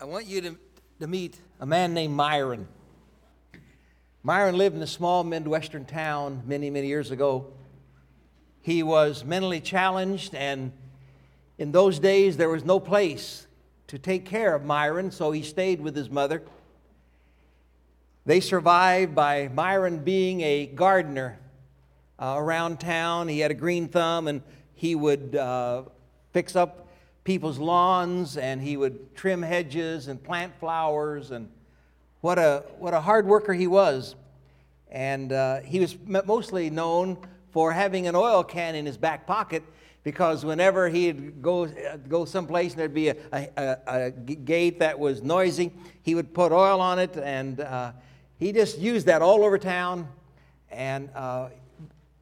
I want you to, to meet a man named Myron. Myron lived in a small Midwestern town many, many years ago. He was mentally challenged, and in those days, there was no place to take care of Myron, so he stayed with his mother. They survived by Myron being a gardener uh, around town. He had a green thumb, and he would uh, fix up people's lawns and he would trim hedges and plant flowers and what a, what a hard worker he was. And uh, he was mostly known for having an oil can in his back pocket because whenever he'd go, go someplace and there'd be a, a, a, gate that was noisy, he would put oil on it and uh, he just used that all over town. And uh,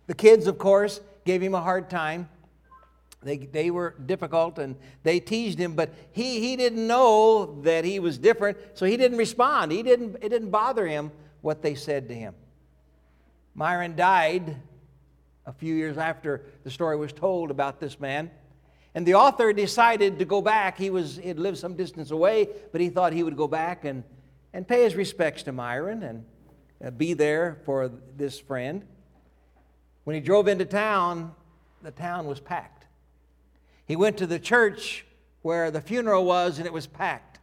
the kids, of course, gave him a hard time. They, they were difficult and they teased him, but he, he didn't know that he was different, so he didn't respond. He didn't, it didn't bother him what they said to him. Myron died a few years after the story was told about this man. And the author decided to go back. He was he'd lived some distance away, but he thought he would go back and, and pay his respects to Myron and uh, be there for this friend. When he drove into town, the town was packed. He went to the church where the funeral was, and it was packed.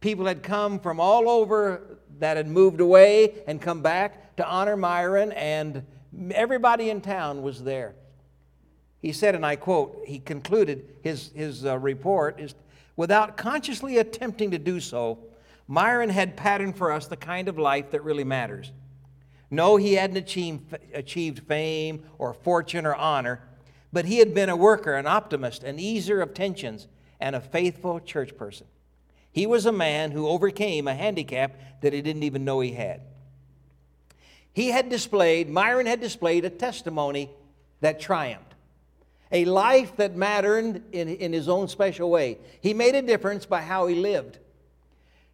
People had come from all over that had moved away and come back to honor Myron, and everybody in town was there. He said, and I quote, he concluded his, his uh, report is without consciously attempting to do so, Myron had patterned for us the kind of life that really matters. No, he hadn't achieved, achieved fame or fortune or honor but he had been a worker, an optimist, an easer of tensions, and a faithful church person. He was a man who overcame a handicap that he didn't even know he had. He had displayed, Myron had displayed a testimony that triumphed, a life that mattered in, in his own special way. He made a difference by how he lived.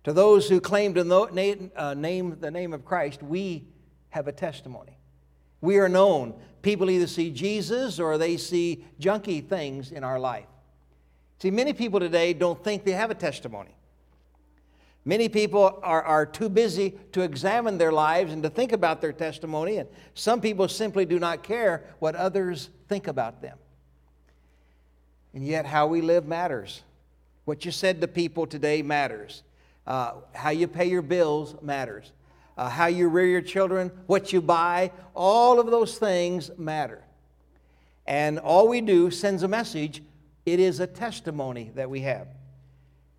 To those who claim to know, name, uh, name the name of Christ, we have a testimony. We are known. People either see Jesus or they see junky things in our life. See, many people today don't think they have a testimony. Many people are, are too busy to examine their lives and to think about their testimony, and some people simply do not care what others think about them. And yet, how we live matters. What you said to people today matters. Uh, how you pay your bills matters uh, how you rear your children, what you buy, all of those things matter. And all we do sends a message. It is a testimony that we have.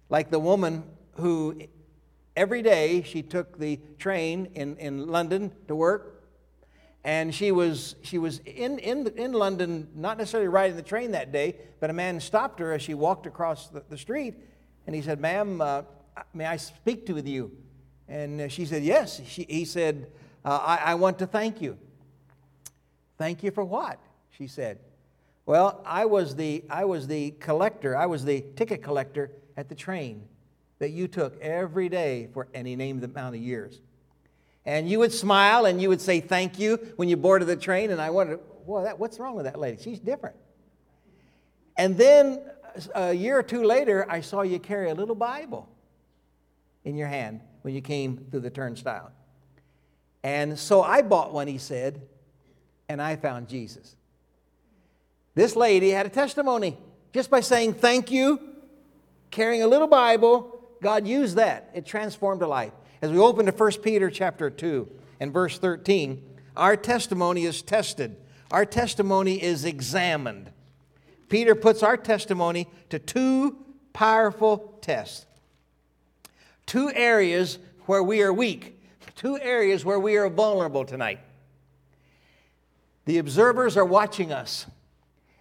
Like the woman who every day she took the train in, in London to work, and she was, she was in, in, in London, not necessarily riding the train that day, but a man stopped her as she walked across the, the street, and he said, Ma'am, uh, may I speak to with you? And uh, she said, Yes. She, he said, uh, I, I want to thank you. Thank you for what? She said. Well, I was the, I was the collector, I was the ticket collector at the train that you took every day for, and he named the amount of years. And you would smile and you would say thank you when you boarded the train. And I wondered, well, that, what's wrong with that lady? She's different. And then a year or two later, I saw you carry a little Bible in your hand when you came through the turnstile. And so I bought one, he said, and I found Jesus. This lady had a testimony just by saying thank you, carrying a little Bible. God used that. It transformed her life. As we open to 1 Peter chapter 2 and verse 13, our testimony is tested. Our testimony is examined. Peter puts our testimony to two powerful tests two areas where we are weak, two areas where we are vulnerable tonight. The observers are watching us.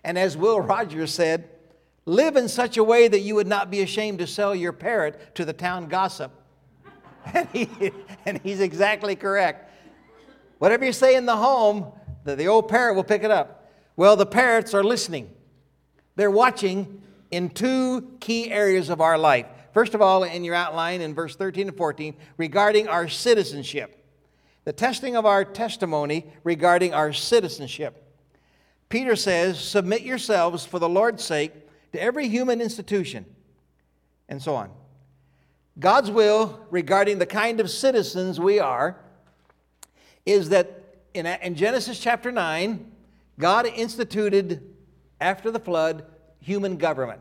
And as Will Rogers said, live in such a way that you would not be ashamed to sell your parrot to the town gossip. And, he, and he's exactly correct. Whatever you say in the home, the, the old parrot will pick it up. Well, the parrots are listening. They're watching in two key areas of our life. First of all, in your outline in verse 13 and 14, regarding our citizenship. The testing of our testimony regarding our citizenship. Peter says, Submit yourselves for the Lord's sake to every human institution, and so on. God's will regarding the kind of citizens we are is that in, in Genesis chapter 9, God instituted after the flood human government.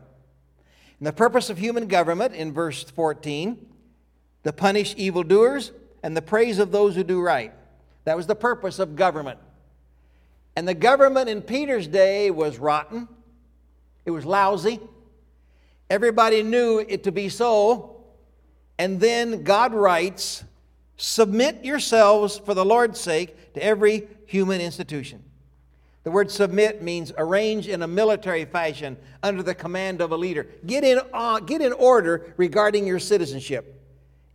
And the purpose of human government in verse 14 to punish evildoers and the praise of those who do right. That was the purpose of government. And the government in Peter's day was rotten, it was lousy. Everybody knew it to be so. And then God writes, Submit yourselves for the Lord's sake to every human institution. The word submit means arrange in a military fashion under the command of a leader. Get in, uh, get in order regarding your citizenship.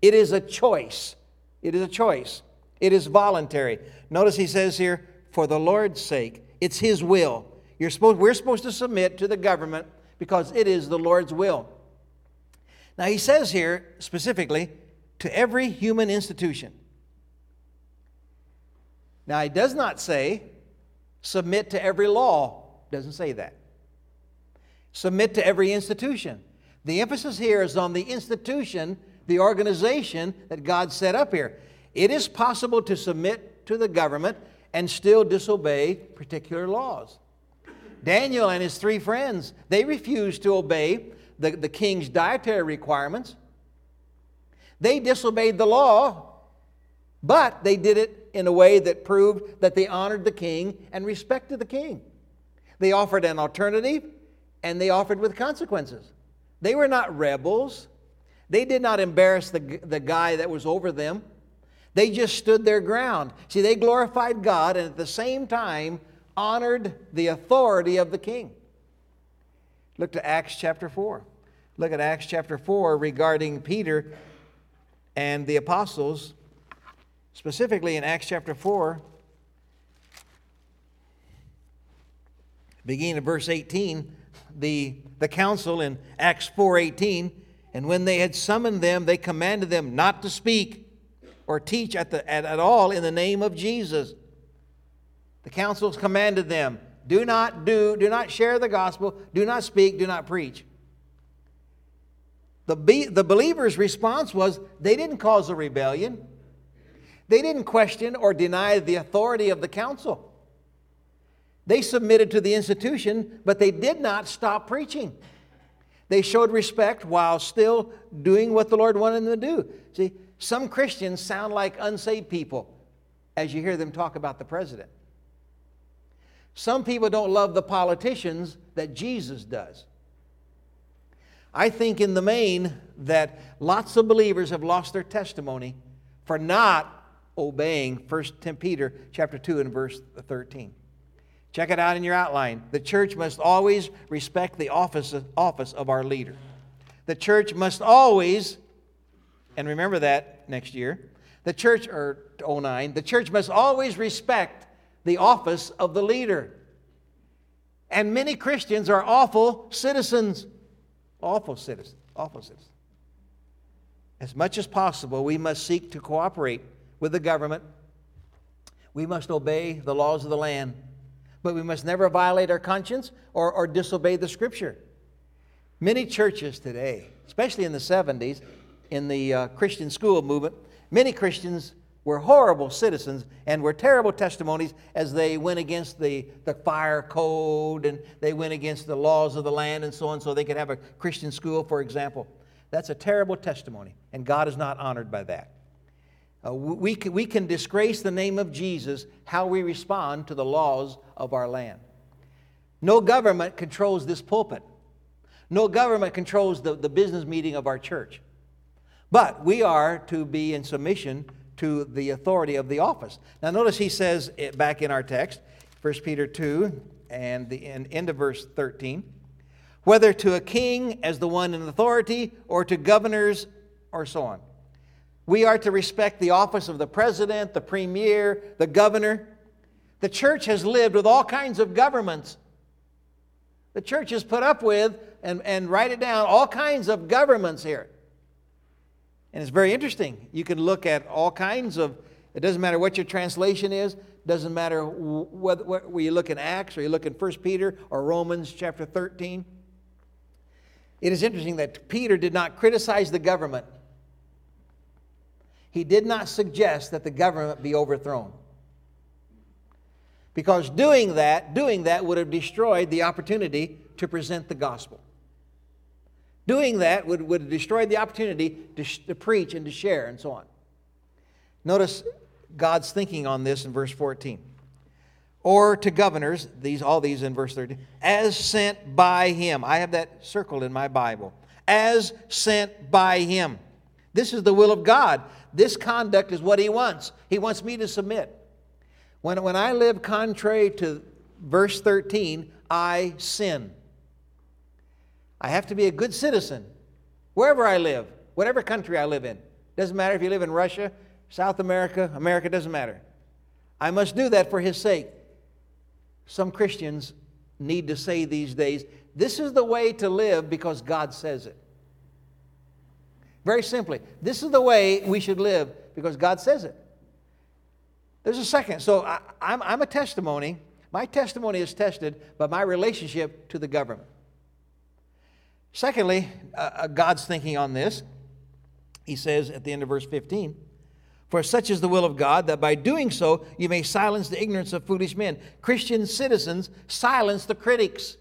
It is a choice. It is a choice. It is voluntary. Notice he says here, for the Lord's sake. It's his will. You're supposed, we're supposed to submit to the government because it is the Lord's will. Now he says here specifically, to every human institution. Now he does not say submit to every law. Doesn't say that. Submit to every institution. The emphasis here is on the institution, the organization that God set up here. It is possible to submit to the government and still disobey particular laws. Daniel and his three friends, they refused to obey the, the king's dietary requirements. They disobeyed the law, but they did it in a way that proved that they honored the king and respected the king. They offered an alternative and they offered with consequences. They were not rebels. They did not embarrass the, the guy that was over them. They just stood their ground. See, they glorified God and at the same time honored the authority of the king. Look to Acts chapter 4. Look at Acts chapter 4 regarding Peter and the apostles, specifically in Acts chapter 4, beginning at verse 18, the, the council in Acts 4:18, and when they had summoned them, they commanded them not to speak or teach at, the, at, at all in the name of Jesus. The councils commanded them, do not do, do not share the gospel, do not speak, do not preach. The, be, the believer's response was they didn't cause a rebellion. They didn't question or deny the authority of the council. They submitted to the institution, but they did not stop preaching. They showed respect while still doing what the Lord wanted them to do. See, some Christians sound like unsaved people as you hear them talk about the president. Some people don't love the politicians that Jesus does. I think in the main that lots of believers have lost their testimony for not obeying 1 Peter chapter 2 and verse 13. Check it out in your outline. The church must always respect the office, office of our leader. The church must always, and remember that next year, the church, or 09, the church must always respect the office of the leader. And many Christians are awful citizens. Awful citizens. Awful citizens. As much as possible, we must seek to cooperate with the government. We must obey the laws of the land, but we must never violate our conscience or, or disobey the scripture. Many churches today, especially in the 70s, in the uh, Christian school movement, many Christians were horrible citizens and were terrible testimonies as they went against the, the fire code and they went against the laws of the land and so on, so they could have a Christian school, for example. That's a terrible testimony, and God is not honored by that. Uh, we, can, we can disgrace the name of Jesus how we respond to the laws of our land. No government controls this pulpit. No government controls the, the business meeting of our church. But we are to be in submission to the authority of the office. Now, notice he says it back in our text, 1 Peter 2 and the end of verse 13 whether to a king as the one in authority or to governors or so on. We are to respect the office of the president, the premier, the governor. The church has lived with all kinds of governments. The church has put up with, and, and write it down, all kinds of governments here. And it's very interesting. You can look at all kinds of, it doesn't matter what your translation is, doesn't matter whether, whether you look in Acts or you look in 1 Peter or Romans chapter 13. It is interesting that Peter did not criticize the government, he did not suggest that the government be overthrown. Because doing that, doing that would have destroyed the opportunity to present the gospel. Doing that would, would have destroyed the opportunity to, sh- to preach and to share and so on. Notice God's thinking on this in verse 14. Or to governors, these all these in verse 13, as sent by him. I have that circled in my Bible. As sent by him. This is the will of God. This conduct is what he wants. He wants me to submit. When, when I live contrary to verse 13, I sin. I have to be a good citizen wherever I live, whatever country I live in. Doesn't matter if you live in Russia, South America, America, doesn't matter. I must do that for his sake. Some Christians need to say these days, this is the way to live because God says it. Very simply, this is the way we should live because God says it. There's a second. So I, am I'm, I'm a testimony. My testimony is tested by my relationship to the government. Secondly, uh, uh God's thinking on this. He says at the end of verse 15, For such is the will of God that by doing so you may silence the ignorance of foolish men. Christian citizens silence the critics.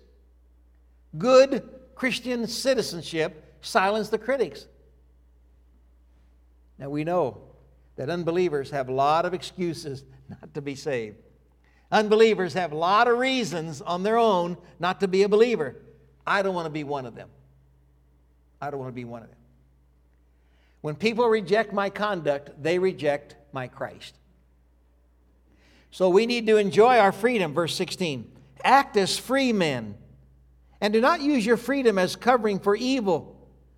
Good Christian citizenship silence the critics. Now we know that unbelievers have a lot of excuses not to be saved. Unbelievers have a lot of reasons on their own not to be a believer. I don't want to be one of them. I don't want to be one of them. When people reject my conduct, they reject my Christ. So we need to enjoy our freedom, verse 16. Act as free men, and do not use your freedom as covering for evil,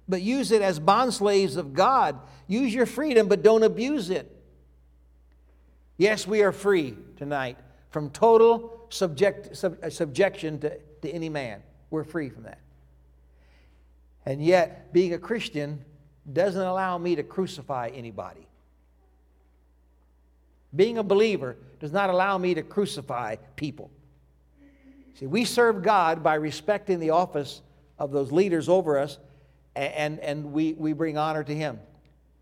but use it as bondslaves of God Use your freedom, but don't abuse it. Yes, we are free tonight from total subject, sub, uh, subjection to, to any man. We're free from that. And yet, being a Christian doesn't allow me to crucify anybody. Being a believer does not allow me to crucify people. See, we serve God by respecting the office of those leaders over us, and, and we, we bring honor to Him.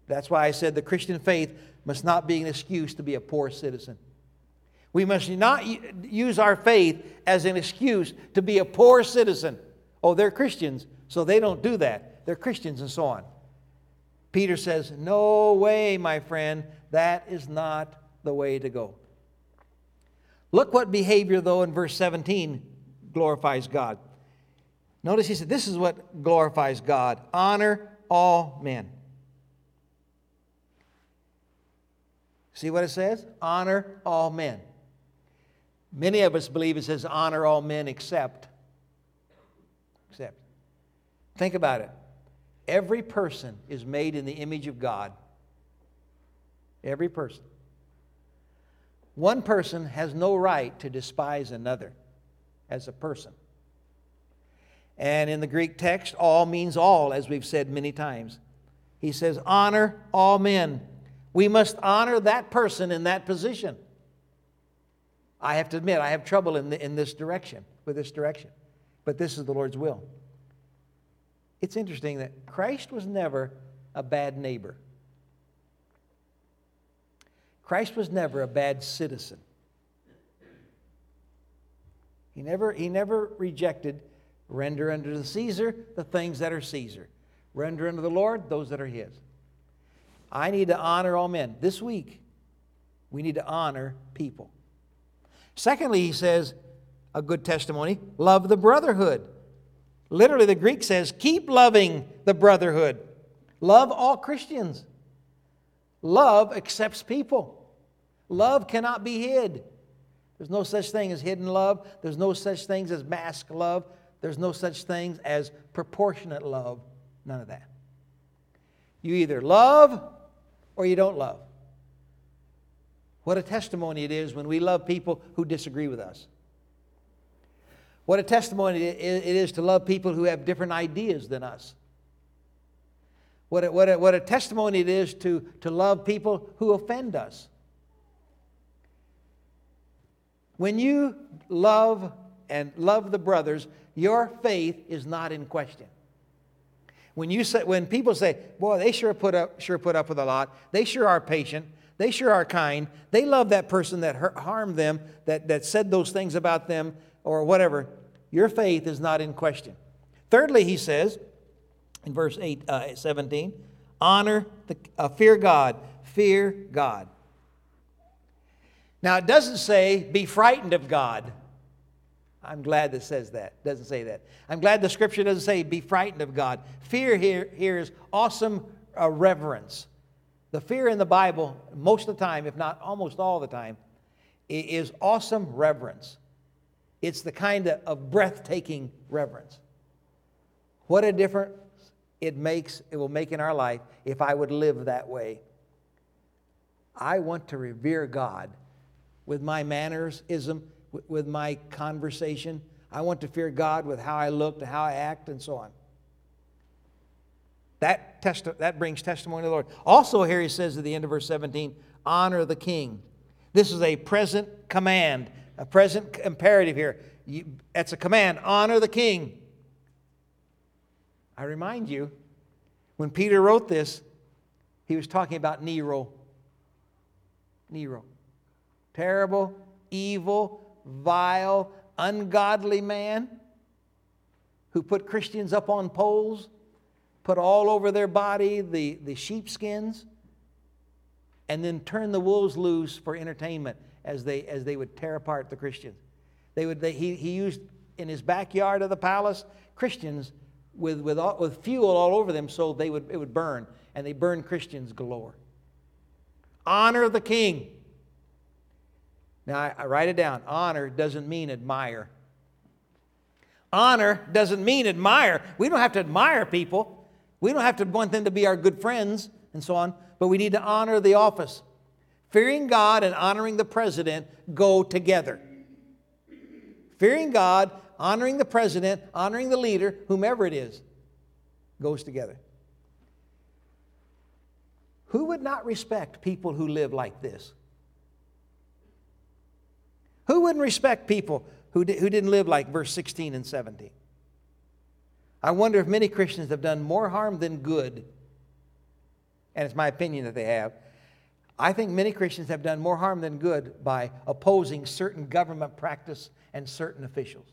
That's why I said the Christian faith must not be an excuse to be a poor citizen. We must not use our faith as an excuse to be a poor citizen. Oh, they're Christians, so they don't do that. They're Christians and so on. Peter says, No way, my friend, that is not the way to go. Look what behavior, though, in verse 17 glorifies God. Notice he said, This is what glorifies God honor all men. See what it says? Honor all men. Many of us believe it says honor all men except. Except. Think about it. Every person is made in the image of God. Every person. One person has no right to despise another as a person. And in the Greek text, all means all, as we've said many times. He says, honor all men we must honor that person in that position. I have to admit, I have trouble in, the, in this direction, with this direction. But this is the Lord's will. It's interesting that Christ was never a bad neighbor. Christ was never a bad citizen. He never, he never rejected render unto the Caesar the things that are Caesar, render unto the Lord those that are his. I need to honor all men. This week, we need to honor people. Secondly, he says, a good testimony love the brotherhood. Literally, the Greek says, keep loving the brotherhood. Love all Christians. Love accepts people. Love cannot be hid. There's no such thing as hidden love. There's no such things as mask love. There's no such things as proportionate love. None of that. You either love or you don't love. What a testimony it is when we love people who disagree with us. What a testimony it is to love people who have different ideas than us. What a, what a, what a testimony it is to, to love people who offend us. When you love and love the brothers, your faith is not in question. When, you say, when people say, boy, they sure put, up, sure put up with a lot, they sure are patient, they sure are kind, they love that person that hurt, harmed them, that, that said those things about them, or whatever, your faith is not in question. Thirdly, he says in verse 8, uh, 17, honor, the, uh, fear God, fear God. Now, it doesn't say be frightened of God. I'm glad that says that. Doesn't say that. I'm glad the scripture doesn't say be frightened of God. Fear here, here is awesome uh, reverence. The fear in the Bible, most of the time, if not almost all the time, is awesome reverence. It's the kind of, of breathtaking reverence. What a difference it makes, it will make in our life if I would live that way. I want to revere God with my manners, ism, with my conversation. I want to fear God with how I look, to how I act, and so on. That, testi- that brings testimony to the Lord. Also, here he says at the end of verse 17, honor the king. This is a present command, a present imperative here. You, it's a command honor the king. I remind you, when Peter wrote this, he was talking about Nero. Nero. Terrible, evil, vile, ungodly man who put Christians up on poles, put all over their body the, the sheepskins, and then turn the wolves loose for entertainment as they, as they would tear apart the Christians. They would, they, he, he used in his backyard of the palace Christians with, with, all, with fuel all over them so they would, it would burn, and they burned Christians galore. Honor the king. Now, I, I write it down. Honor doesn't mean admire. Honor doesn't mean admire. We don't have to admire people. We don't have to want them to be our good friends and so on, but we need to honor the office. Fearing God and honoring the president go together. Fearing God, honoring the president, honoring the leader, whomever it is, goes together. Who would not respect people who live like this? Who wouldn't respect people who, di- who didn't live like verse 16 and 17? I wonder if many Christians have done more harm than good, and it's my opinion that they have. I think many Christians have done more harm than good by opposing certain government practice and certain officials.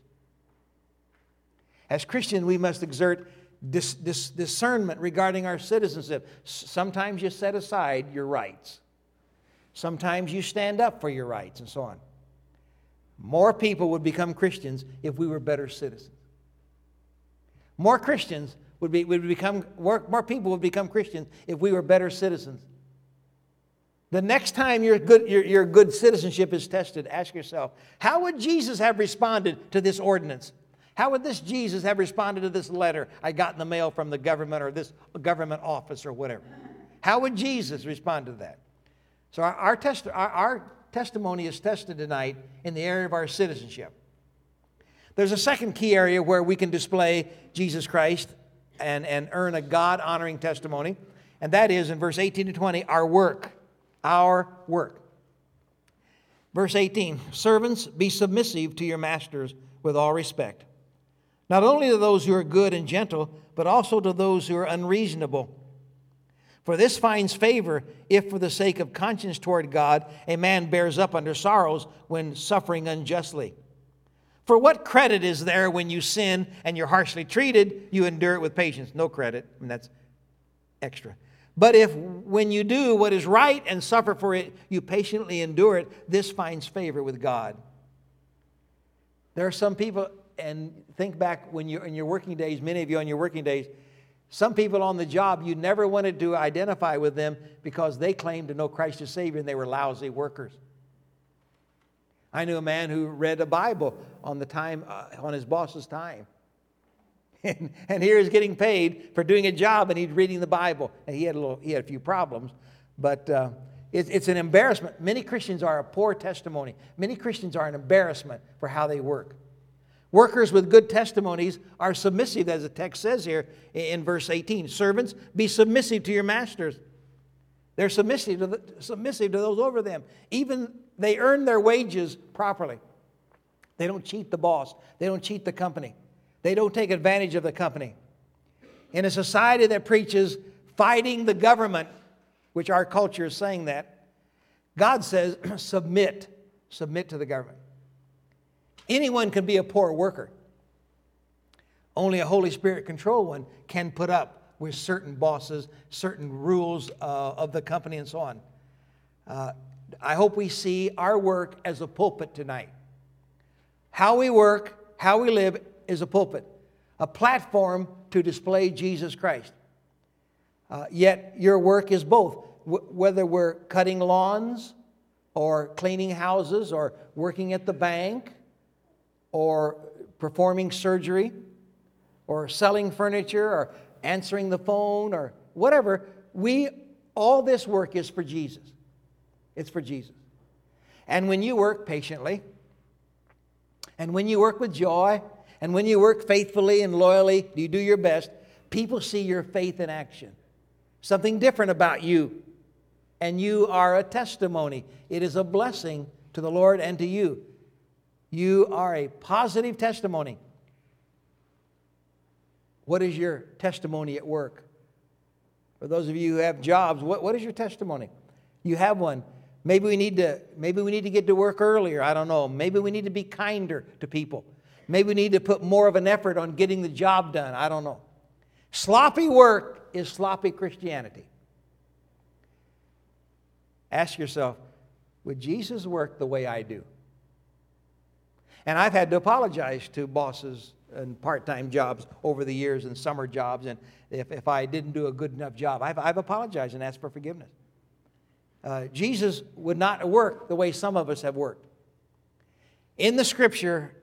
As Christians, we must exert dis- dis- discernment regarding our citizenship. S- sometimes you set aside your rights, sometimes you stand up for your rights, and so on. More people would become Christians if we were better citizens. More Christians would, be, would become, more, more people would become Christians if we were better citizens. The next time your good, your, your good citizenship is tested, ask yourself, how would Jesus have responded to this ordinance? How would this Jesus have responded to this letter I got in the mail from the government or this government office or whatever? How would Jesus respond to that? So our, our, test, our, our testimony is tested tonight in the area of our citizenship. There's a second key area where we can display Jesus Christ and, and earn a God honoring testimony, and that is in verse 18 to 20 our work. Our work. Verse 18 Servants, be submissive to your masters with all respect, not only to those who are good and gentle, but also to those who are unreasonable. For this finds favor if, for the sake of conscience toward God, a man bears up under sorrows when suffering unjustly. For what credit is there when you sin and you're harshly treated, you endure it with patience? No credit, and that's extra. But if when you do what is right and suffer for it, you patiently endure it, this finds favor with God. There are some people, and think back when you're in your working days, many of you on your working days, some people on the job, you never wanted to identify with them because they claimed to know Christ as Savior and they were lousy workers. I knew a man who read a Bible on the time, uh, on his boss's time. And, and here he's getting paid for doing a job and he's reading the Bible. And he had a, little, he had a few problems, but uh, it, it's an embarrassment. Many Christians are a poor testimony. Many Christians are an embarrassment for how they work. Workers with good testimonies are submissive, as the text says here in verse 18. Servants, be submissive to your masters. They're submissive to, the, submissive to those over them. Even they earn their wages properly. They don't cheat the boss, they don't cheat the company, they don't take advantage of the company. In a society that preaches fighting the government, which our culture is saying that, God says submit, submit to the government. Anyone can be a poor worker. Only a Holy Spirit controlled one can put up with certain bosses, certain rules uh, of the company, and so on. Uh, I hope we see our work as a pulpit tonight. How we work, how we live is a pulpit, a platform to display Jesus Christ. Uh, yet your work is both, w- whether we're cutting lawns or cleaning houses or working at the bank or performing surgery or selling furniture or answering the phone or whatever. We, all this work is for Jesus. It's for Jesus. And when you work patiently, and when you work with joy, and when you work faithfully and loyally, you do your best, people see your faith in action. Something different about you. And you are a testimony. It is a blessing to the Lord and to you. You are a positive testimony. What is your testimony at work? For those of you who have jobs, what, what is your testimony? You have one. Maybe we need to maybe we need to get to work earlier. I don't know. Maybe we need to be kinder to people. Maybe we need to put more of an effort on getting the job done. I don't know. Sloppy work is sloppy Christianity. Ask yourself, would Jesus work the way I do? And I've had to apologize to bosses and part time jobs over the years and summer jobs. And if, if I didn't do a good enough job, I've, I've apologized and asked for forgiveness. Uh, Jesus would not work the way some of us have worked. In the scripture,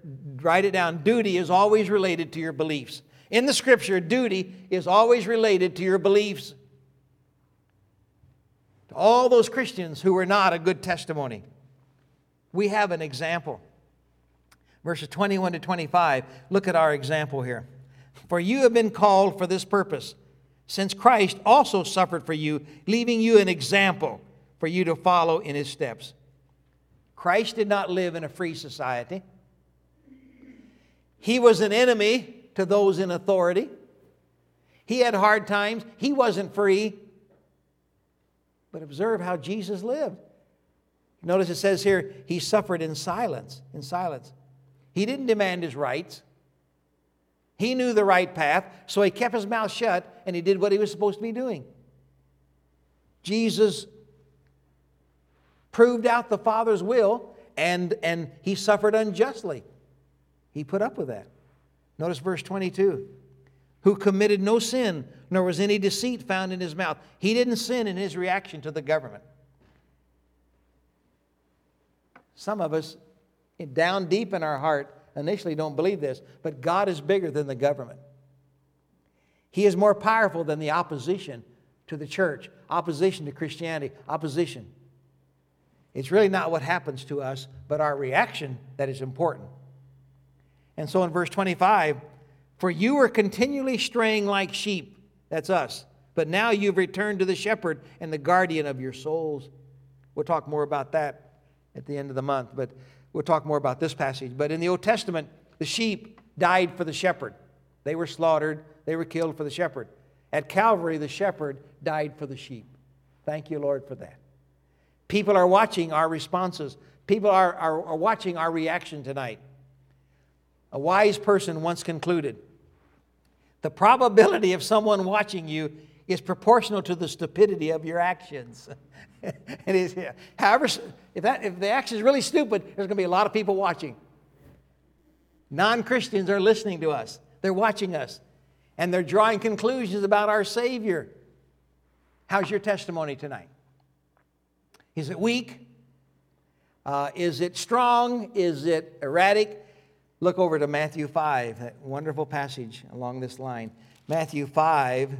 write it down, duty is always related to your beliefs. In the scripture, duty is always related to your beliefs. To all those Christians who were not a good testimony, we have an example. Verses 21 to 25, look at our example here. For you have been called for this purpose, since Christ also suffered for you, leaving you an example for you to follow in his steps. Christ did not live in a free society. He was an enemy to those in authority. He had hard times. He wasn't free. But observe how Jesus lived. Notice it says here, he suffered in silence. In silence. He didn't demand his rights. He knew the right path, so he kept his mouth shut and he did what he was supposed to be doing. Jesus proved out the Father's will, and, and he suffered unjustly. He put up with that. Notice verse 22 who committed no sin, nor was any deceit found in his mouth. He didn't sin in his reaction to the government. Some of us, down deep in our heart, initially don't believe this, but God is bigger than the government. He is more powerful than the opposition to the church, opposition to Christianity, opposition it's really not what happens to us, but our reaction that is important. And so in verse 25, for you were continually straying like sheep, that's us, but now you've returned to the shepherd and the guardian of your souls. We'll talk more about that at the end of the month, but we'll talk more about this passage. But in the Old Testament, the sheep died for the shepherd. They were slaughtered, they were killed for the shepherd. At Calvary, the shepherd died for the sheep. Thank you, Lord, for that. People are watching our responses. People are, are, are watching our reaction tonight. A wise person once concluded the probability of someone watching you is proportional to the stupidity of your actions. it is, however, if, that, if the action is really stupid, there's going to be a lot of people watching. Non Christians are listening to us, they're watching us, and they're drawing conclusions about our Savior. How's your testimony tonight? Is it weak? Uh, is it strong? Is it erratic? Look over to Matthew 5, that wonderful passage along this line. Matthew 5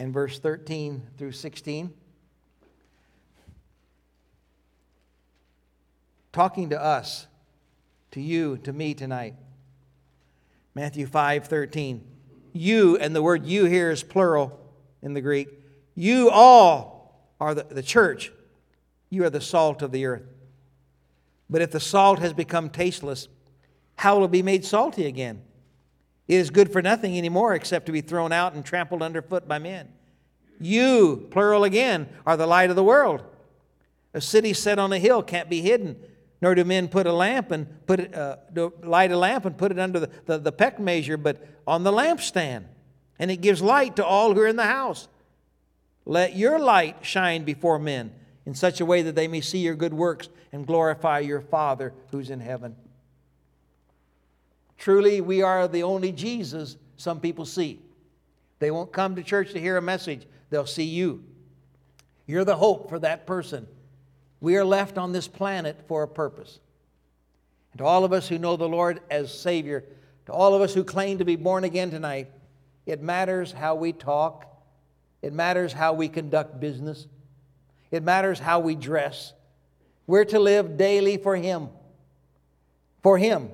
and verse 13 through 16. Talking to us, to you, to me tonight. Matthew 5 13. You, and the word you here is plural in the Greek. You all are the, the church. You are the salt of the earth. But if the salt has become tasteless, How will it be made salty again? It is good for nothing anymore except to be thrown out and trampled underfoot by men. You, plural again, are the light of the world. A city set on a hill can't be hidden, nor do men put a lamp and put it, uh, light a lamp and put it under the, the, the peck measure, but on the lampstand, and it gives light to all who are in the house. Let your light shine before men in such a way that they may see your good works and glorify your Father who's in heaven. Truly, we are the only Jesus some people see. They won't come to church to hear a message, they'll see you. You're the hope for that person. We are left on this planet for a purpose. And to all of us who know the Lord as Savior, to all of us who claim to be born again tonight, it matters how we talk, it matters how we conduct business, it matters how we dress. We're to live daily for Him. For Him.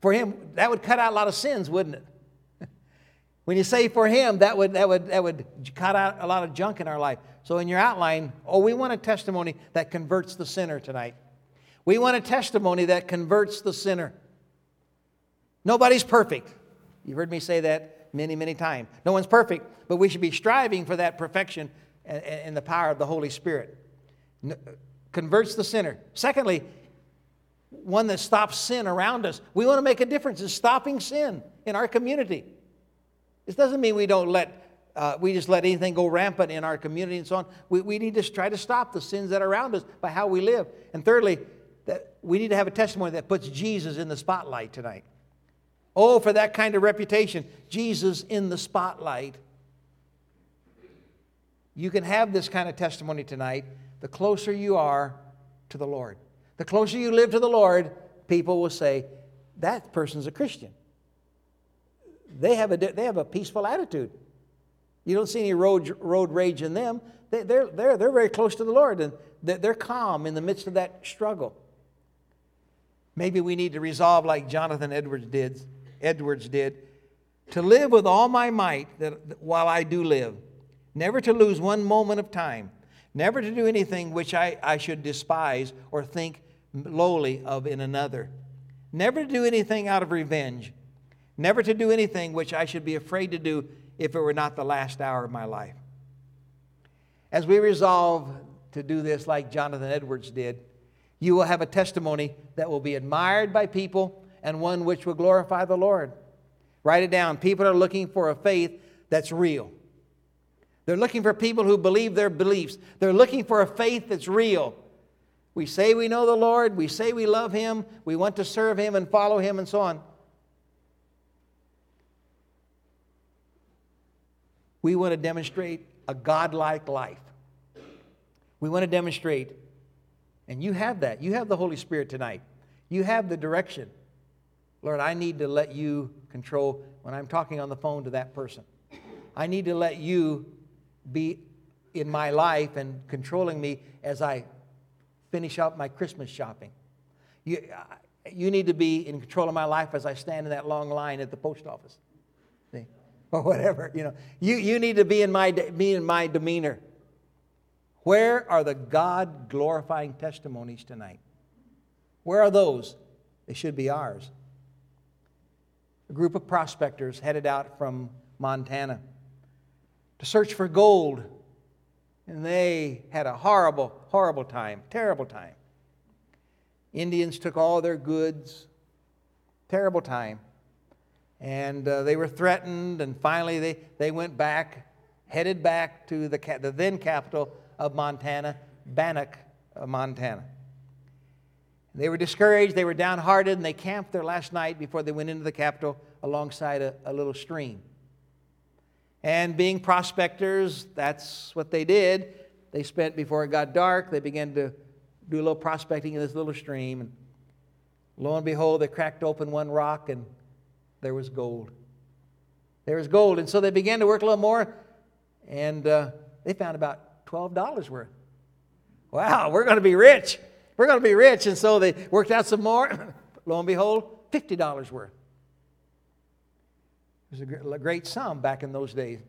For Him. That would cut out a lot of sins, wouldn't it? when you say for Him, that would, that, would, that would cut out a lot of junk in our life. So, in your outline, oh, we want a testimony that converts the sinner tonight. We want a testimony that converts the sinner. Nobody's perfect. You've heard me say that many, many times. No one's perfect, but we should be striving for that perfection and the power of the Holy Spirit. Converts the sinner. Secondly, one that stops sin around us. We want to make a difference in stopping sin in our community. This doesn't mean we don't let uh, we just let anything go rampant in our community and so on. We, we need to try to stop the sins that are around us by how we live. And thirdly, that we need to have a testimony that puts Jesus in the spotlight tonight. Oh, for that kind of reputation, Jesus in the spotlight. You can have this kind of testimony tonight the closer you are to the Lord. The closer you live to the Lord, people will say, that person's a Christian. They have a, they have a peaceful attitude. You don't see any road, road rage in them. They, they're, they're, they're very close to the Lord and they're calm in the midst of that struggle. Maybe we need to resolve, like Jonathan Edwards did, Edwards did, to live with all my might that, while I do live, never to lose one moment of time, never to do anything which I, I should despise or think lowly of in another, never to do anything out of revenge, never to do anything which I should be afraid to do if it were not the last hour of my life. As we resolve to do this like Jonathan Edwards did, you will have a testimony that will be admired by people and one which will glorify the Lord. Write it down. People are looking for a faith that's real. They're looking for people who believe their beliefs. They're looking for a faith that's real. We say we know the Lord, we say we love Him, we want to serve Him and follow Him, and so on. We want to demonstrate a godlike life. We want to demonstrate, and you have that. You have the Holy Spirit tonight. You have the direction. Lord, I need to let you control when I'm talking on the phone to that person. I need to let you be in my life and controlling me as I finish up my Christmas shopping. You, uh, you need to be in control of my life as I stand in that long line at the post office. See? or whatever. You know, you, you need to be in my be in my demeanor. Where are the God glorifying testimonies tonight? Where are those? They should be ours. A group of prospectors headed out from Montana to search for gold, and they had a horrible, horrible time, terrible time. Indians took all their goods, terrible time. And uh, they were threatened, and finally they, they went back, headed back to the, the then capital of Montana, Bannock, uh, Montana. They were discouraged, they were downhearted, and they camped there last night before they went into the capital alongside a, a little stream. And being prospectors, that's what they did. They spent, before it got dark, they began to do a little prospecting in this little stream. And lo and behold, they cracked open one rock and there was gold. There was gold. And so they began to work a little more, and uh, they found about $12 worth. Wow, we're going to be rich. We're going to be rich. And so they worked out some more. Lo and behold, $50 worth. It was a great sum back in those days.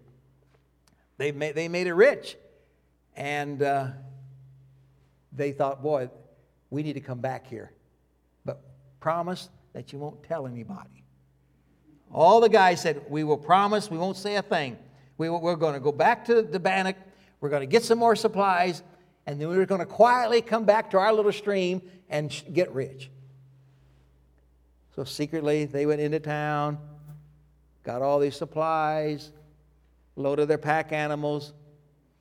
They made, they made it rich. And uh, they thought, boy, we need to come back here. But promise that you won't tell anybody. All the guys said, We will promise, we won't say a thing. We, are going to go back to the Bannock, we're going to get some more supplies, and then we're going to quietly come back to our little stream and get rich. So secretly, they went into town, got all these supplies, loaded their pack animals,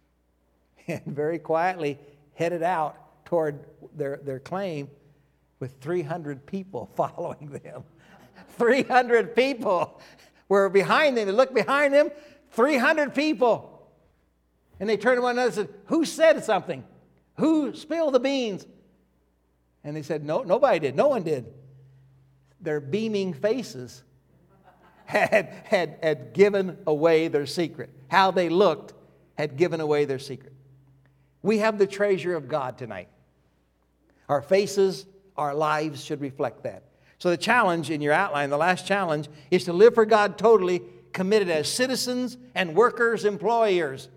and very quietly headed out toward their, their claim with 300 people following them. 300 people were behind them. They looked behind them, 300 people. And they turned to one another and said, Who said something? Who spilled the beans? And they said, No, nobody did. No one did. Their beaming faces had, had, had given away their secret. How they looked had given away their secret. We have the treasure of God tonight. Our faces, our lives should reflect that. So, the challenge in your outline, the last challenge, is to live for God totally committed as citizens and workers, employers.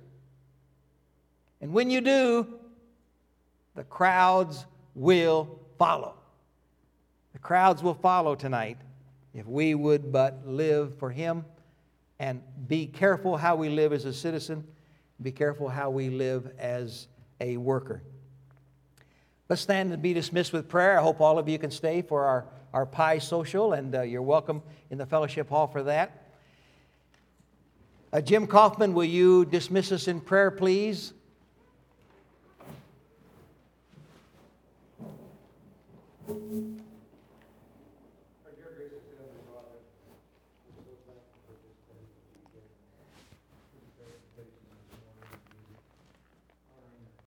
And when you do, the crowds will follow. The crowds will follow tonight if we would but live for Him and be careful how we live as a citizen, be careful how we live as a worker. Let's stand and be dismissed with prayer. I hope all of you can stay for our, our pie social, and uh, you're welcome in the fellowship hall for that. Uh, Jim Kaufman, will you dismiss us in prayer, please?